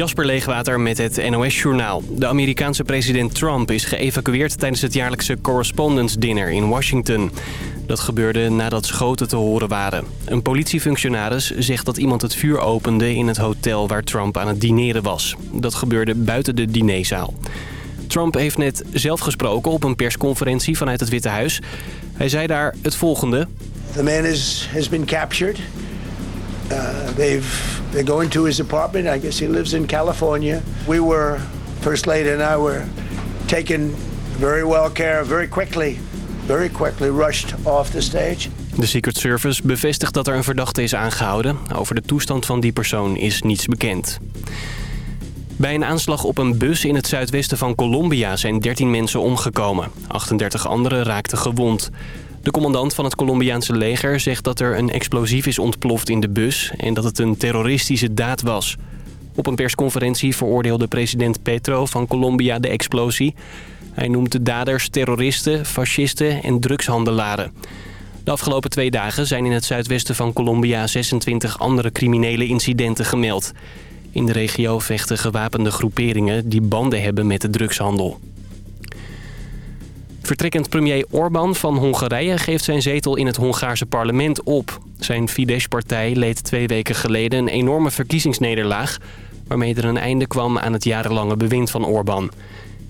Jasper Leegwater met het NOS-journaal. De Amerikaanse president Trump is geëvacueerd tijdens het jaarlijkse Correspondence Dinner in Washington. Dat gebeurde nadat schoten te horen waren. Een politiefunctionaris zegt dat iemand het vuur opende in het hotel waar Trump aan het dineren was. Dat gebeurde buiten de dinerzaal. Trump heeft net zelf gesproken op een persconferentie vanuit het Witte Huis. Hij zei daar het volgende. The man is, has been captured. Uh, they've, they're going to his apartment. I guess he lives in California. We were, First Lady and I were taken very well care of very quickly. Very quickly rushed off the stage. De Secret Service bevestigt dat er een verdachte is aangehouden. Over de toestand van die persoon is niets bekend. Bij een aanslag op een bus in het zuidwesten van Colombia zijn 13 mensen omgekomen. 38 anderen raakten gewond. De commandant van het Colombiaanse leger zegt dat er een explosief is ontploft in de bus... en dat het een terroristische daad was. Op een persconferentie veroordeelde president Petro van Colombia de explosie. Hij noemt de daders terroristen, fascisten en drugshandelaren. De afgelopen twee dagen zijn in het zuidwesten van Colombia 26 andere criminele incidenten gemeld. In de regio vechten gewapende groeperingen die banden hebben met de drugshandel. Vertrekkend premier Orbán van Hongarije geeft zijn zetel in het Hongaarse parlement op. Zijn Fidesz-partij leed twee weken geleden een enorme verkiezingsnederlaag... waarmee er een einde kwam aan het jarenlange bewind van Orbán.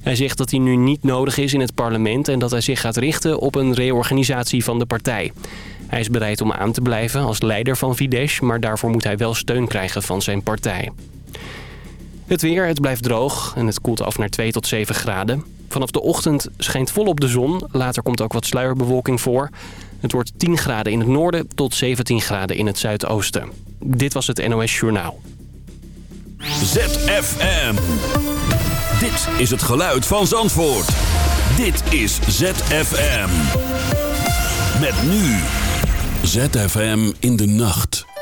Hij zegt dat hij nu niet nodig is in het parlement... en dat hij zich gaat richten op een reorganisatie van de partij. Hij is bereid om aan te blijven als leider van Fidesz... maar daarvoor moet hij wel steun krijgen van zijn partij. Het weer, het blijft droog en het koelt af naar 2 tot 7 graden. Vanaf de ochtend schijnt volop de zon. Later komt ook wat sluierbewolking voor. Het wordt 10 graden in het noorden tot 17 graden in het zuidoosten. Dit was het NOS Journaal. ZFM. Dit is het geluid van Zandvoort. Dit is ZFM. Met nu. ZFM in de nacht.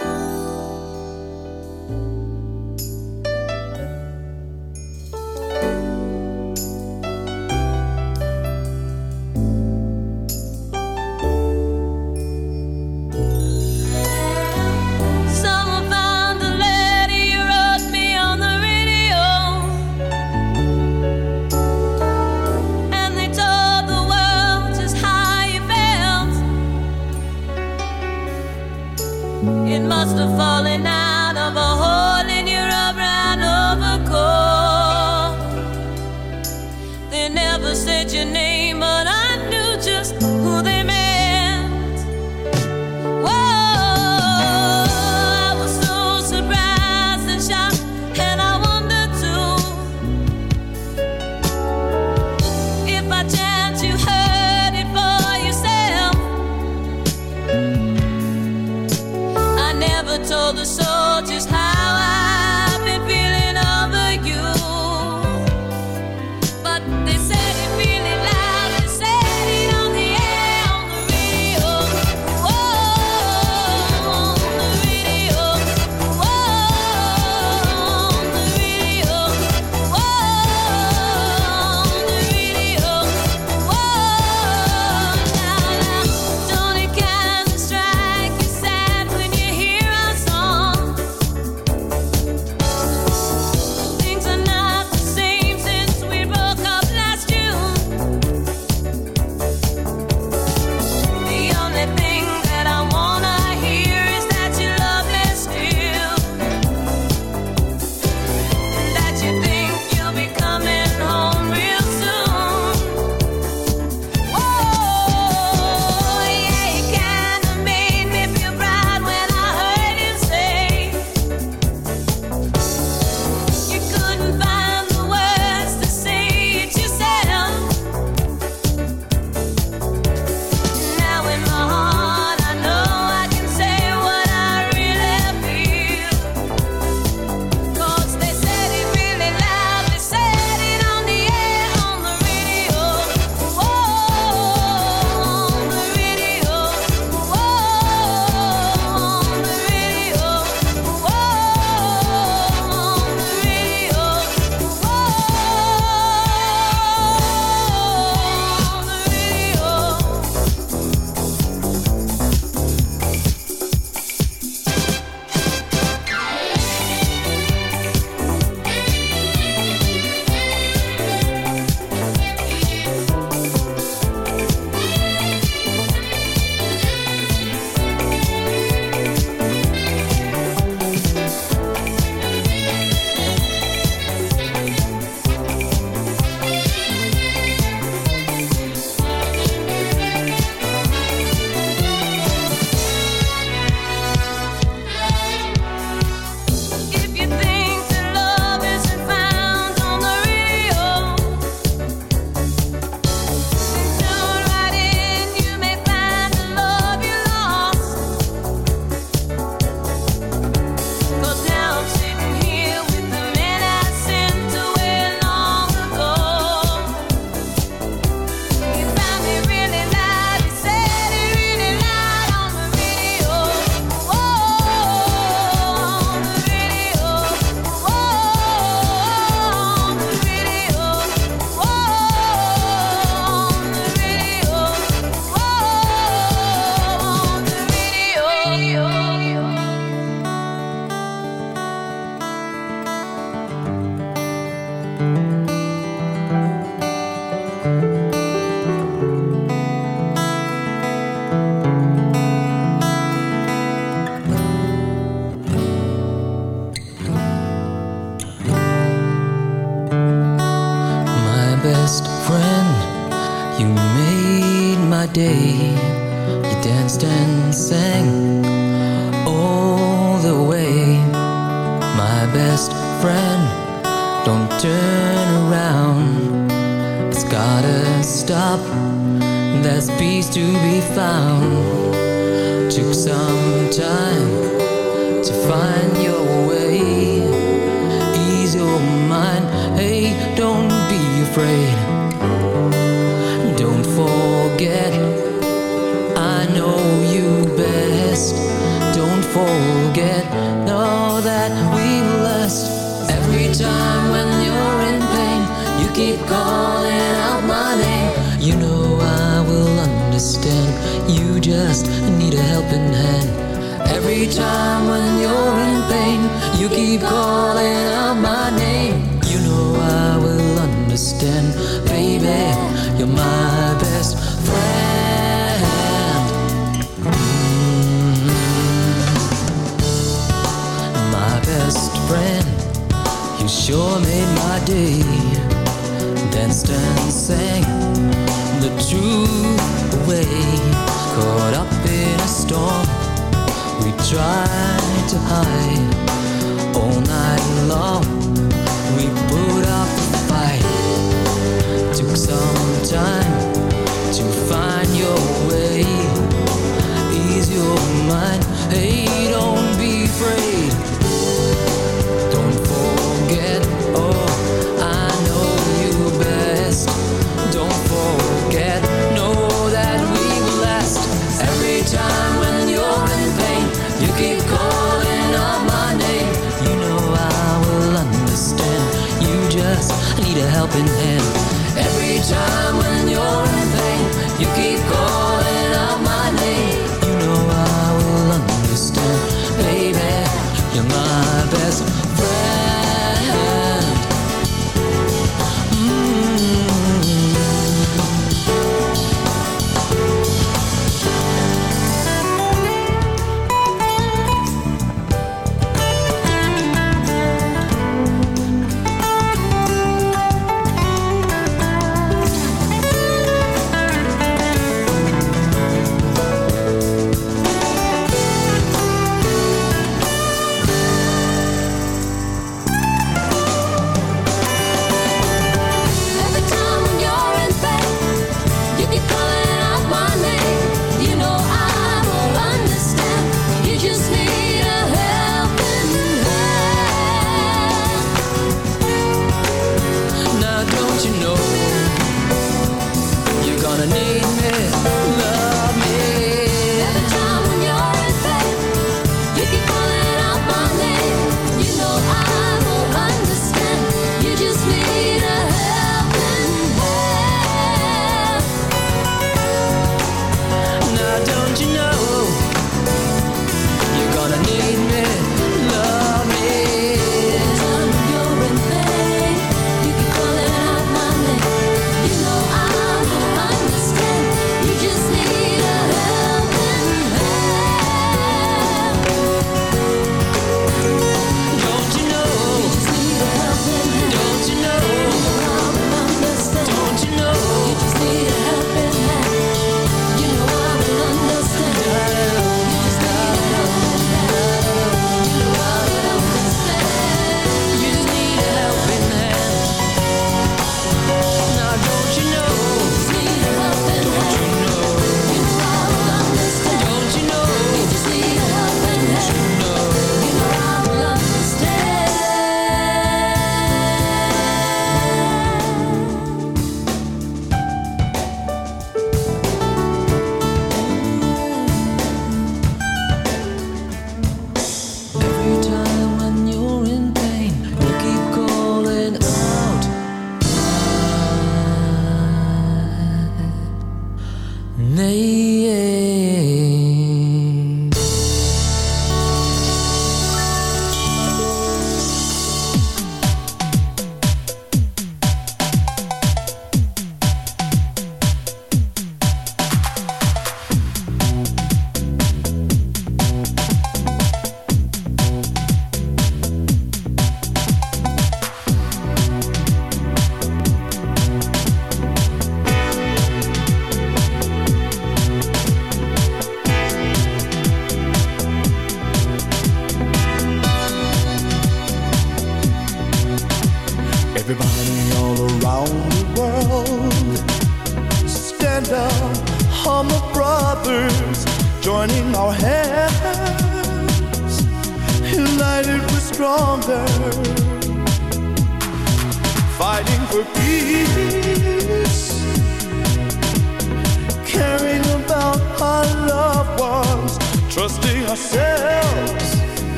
your mind.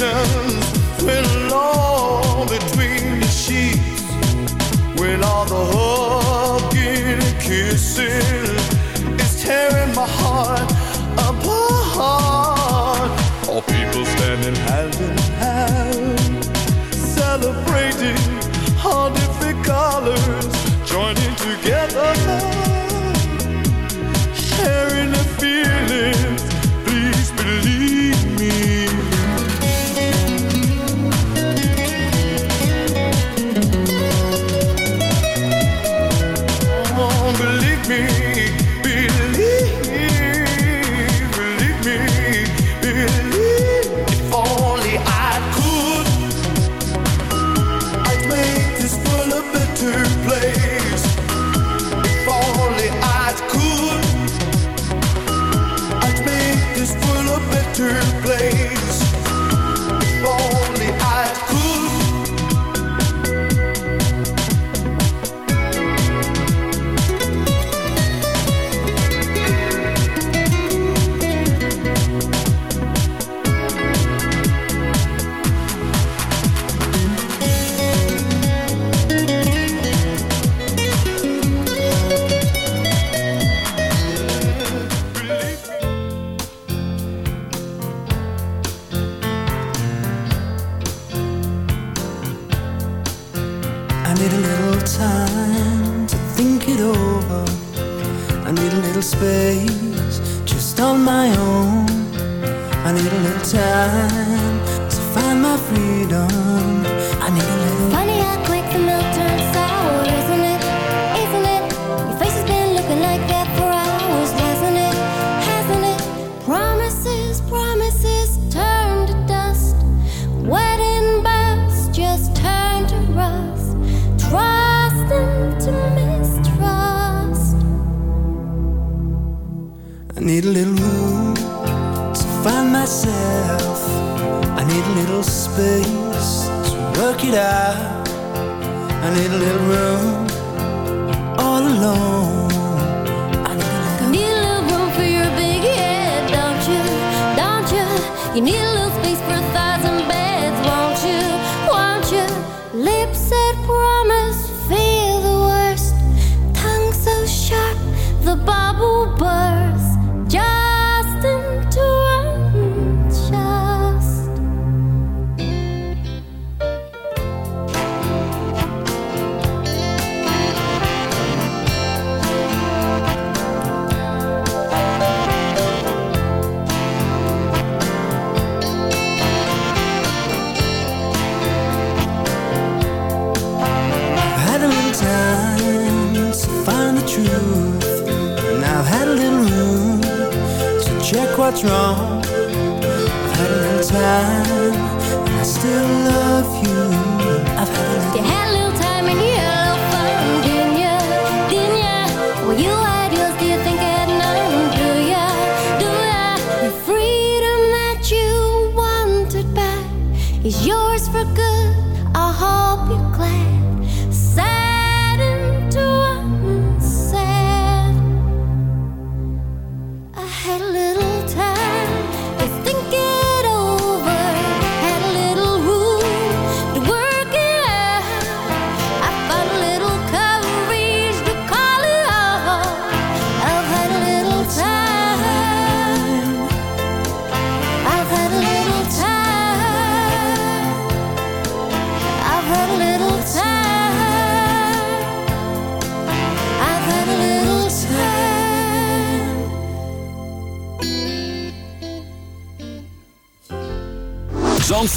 nation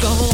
go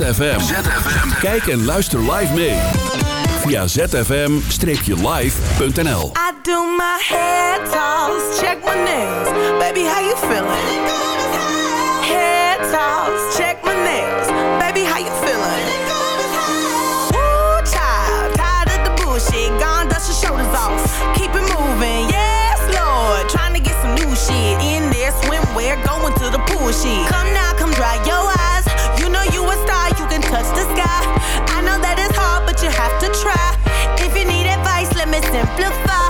ZFM. Kijk en luister live mee. Via zfm-live.nl I do my head toss, check my nails. Baby, how you feeling? Head toss, check my nails. Baby, how you feeling? Woo, child, tired of the bullshit. Gone, dust your shoulders off. Keep it moving, yes, Lord. Trying to get some new shit in there. Swimwear, going to the pool shit. Come now, come dry touch the sky. I know that it's hard, but you have to try. If you need advice, let me simplify.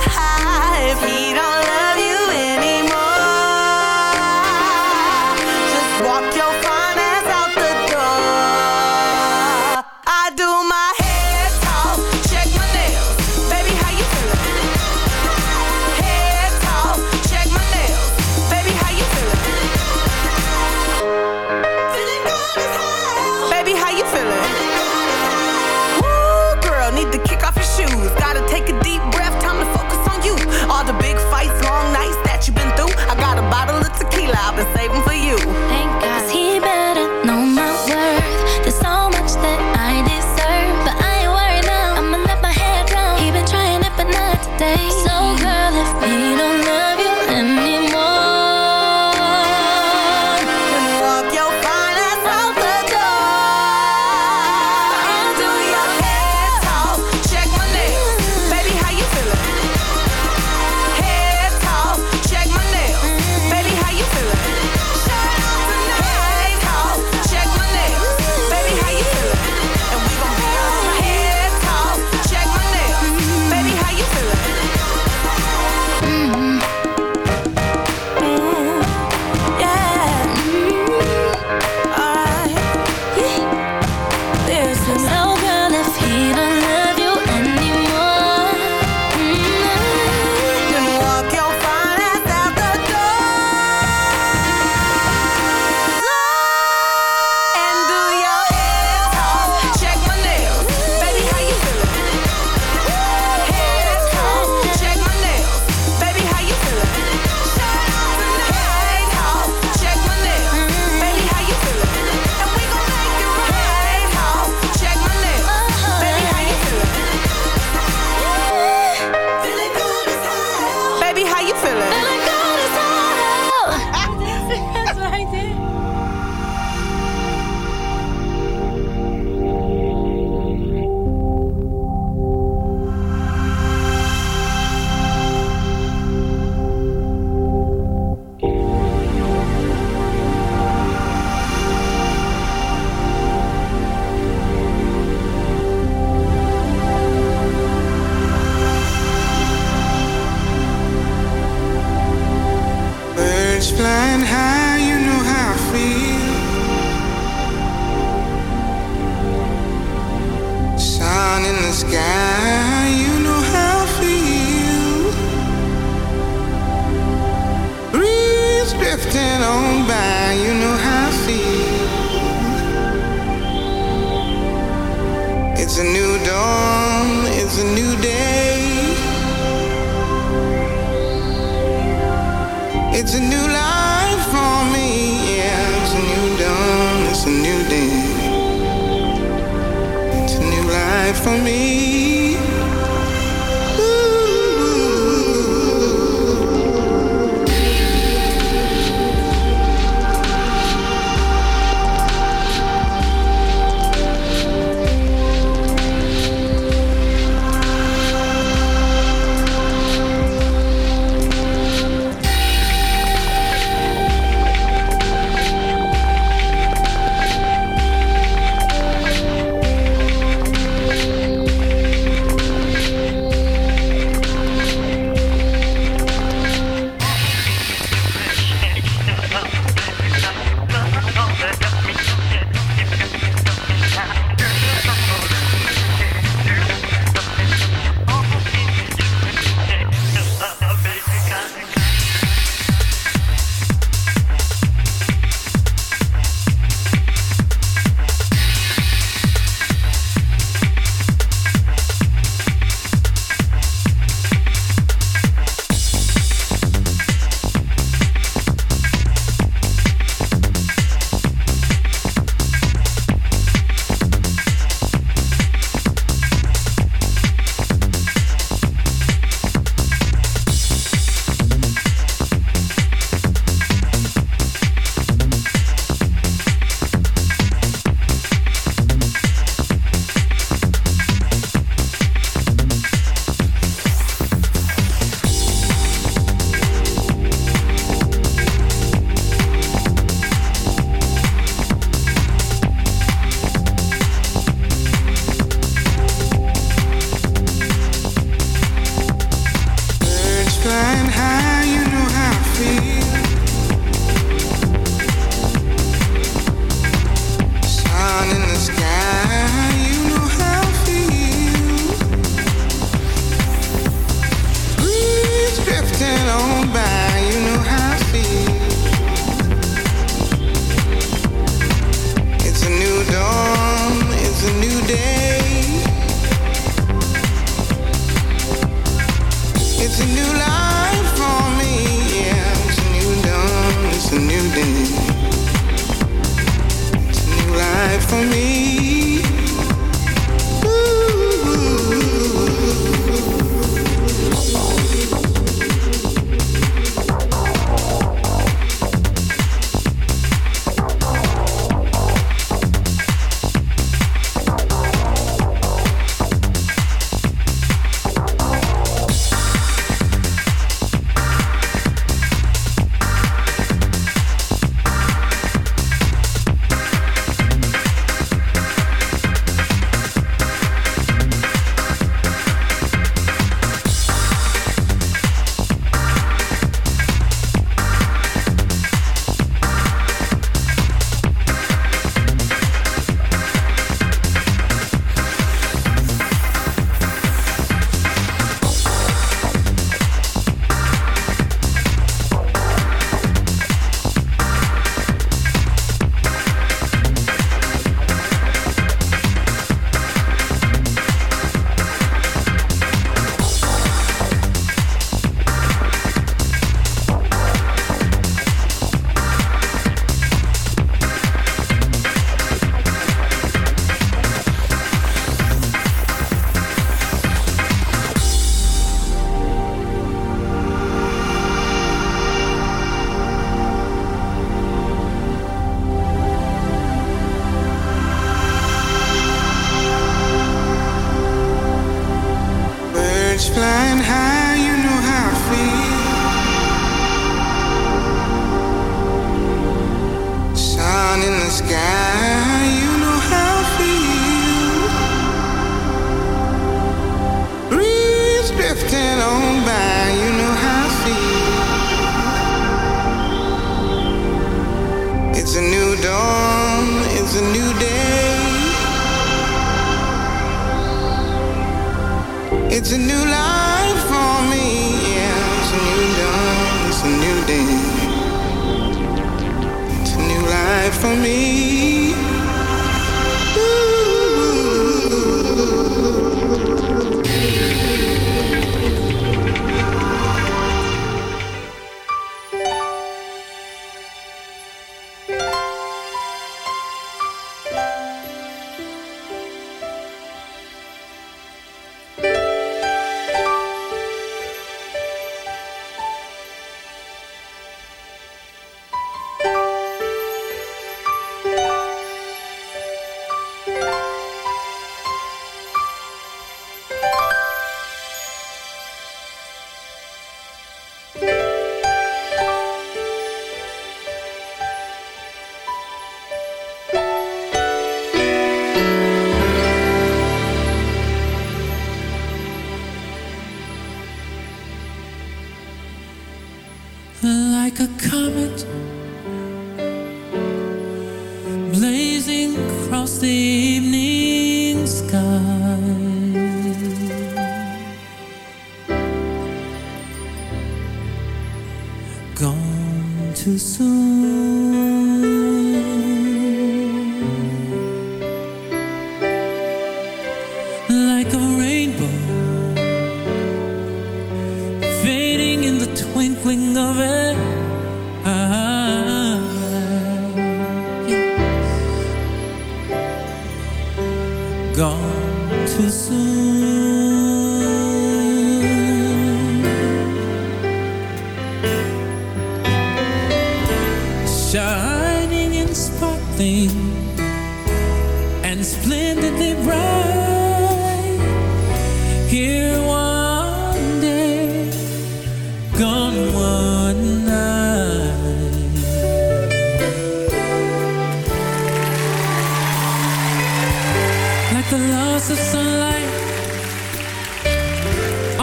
flying high.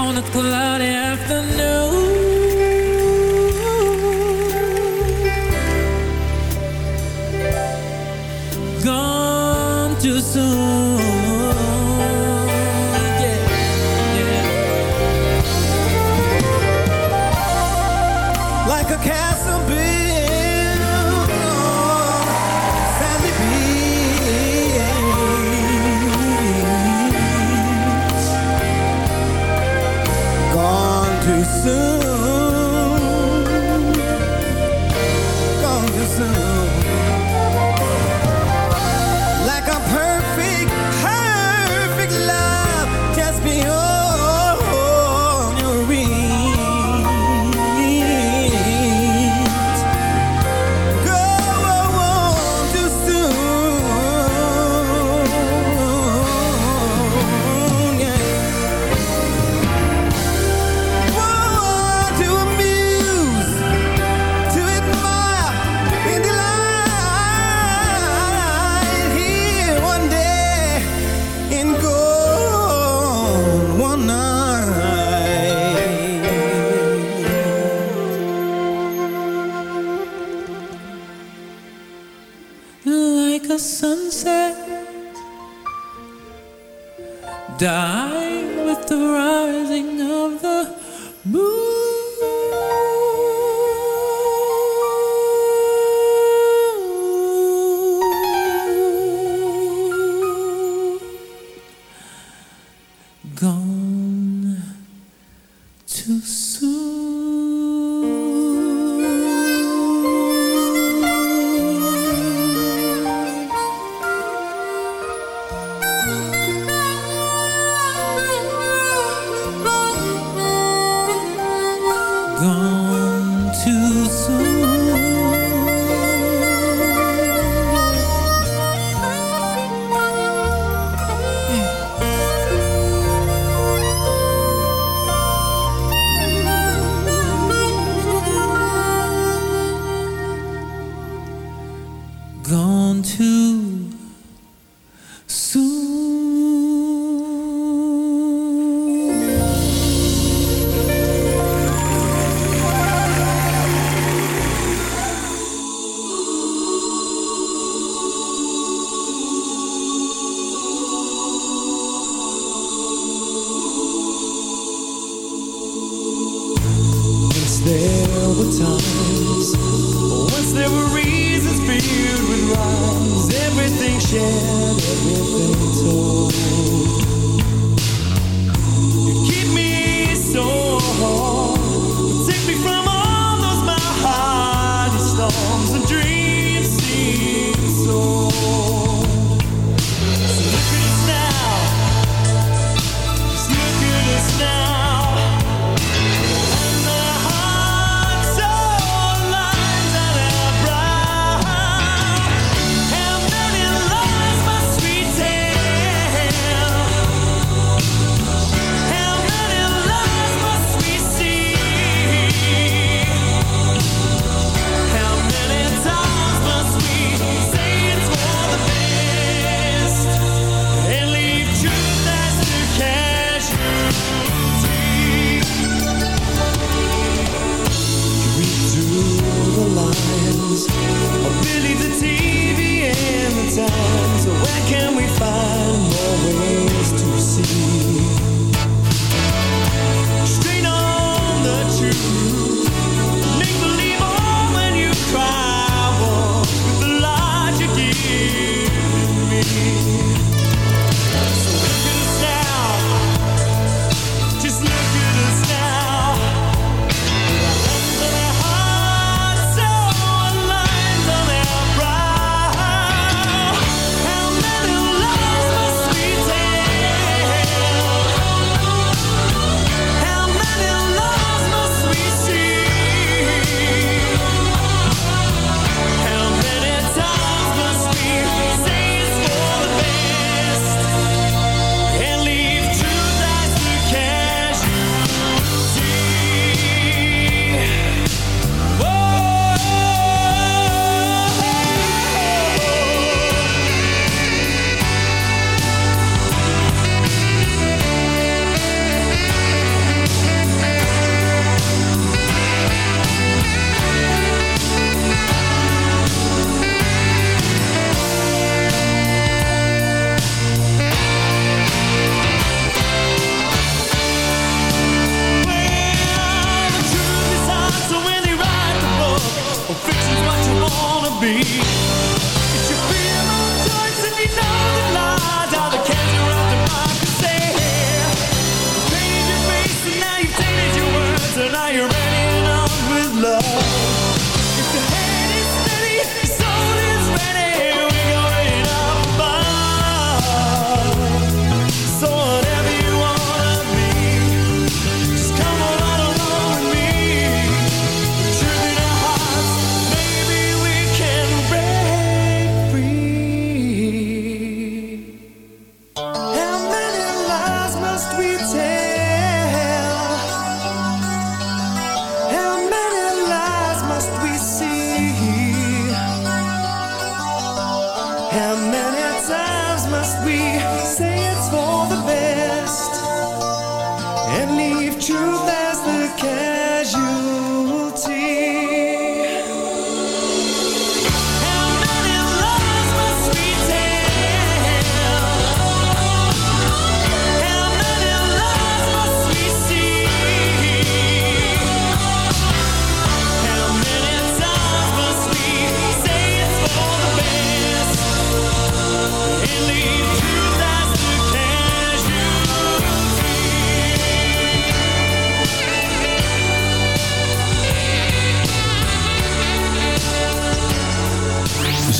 On a cloudy afternoon.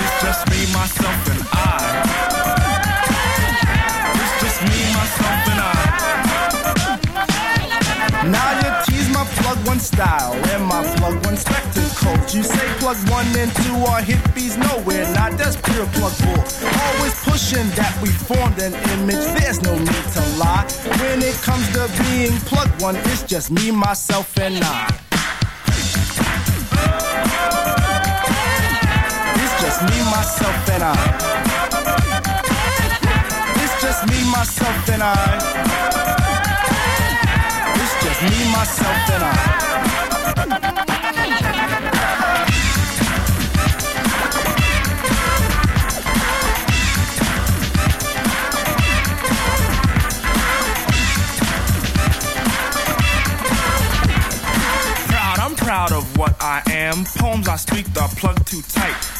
It's just me, myself, and I. It's just me, myself, and I. Now you tease my plug one style and my plug one spectacles. You say plug one and two are hippies, nowhere. Not that's pure plug bull. Always pushing that we formed an image. There's no need to lie. When it comes to being plug one, it's just me, myself, and I. just me, myself, and I. It's just me, myself, and I. It's just me, myself, and I. Proud, I'm proud of what I am. Poems I speak are plugged too tight.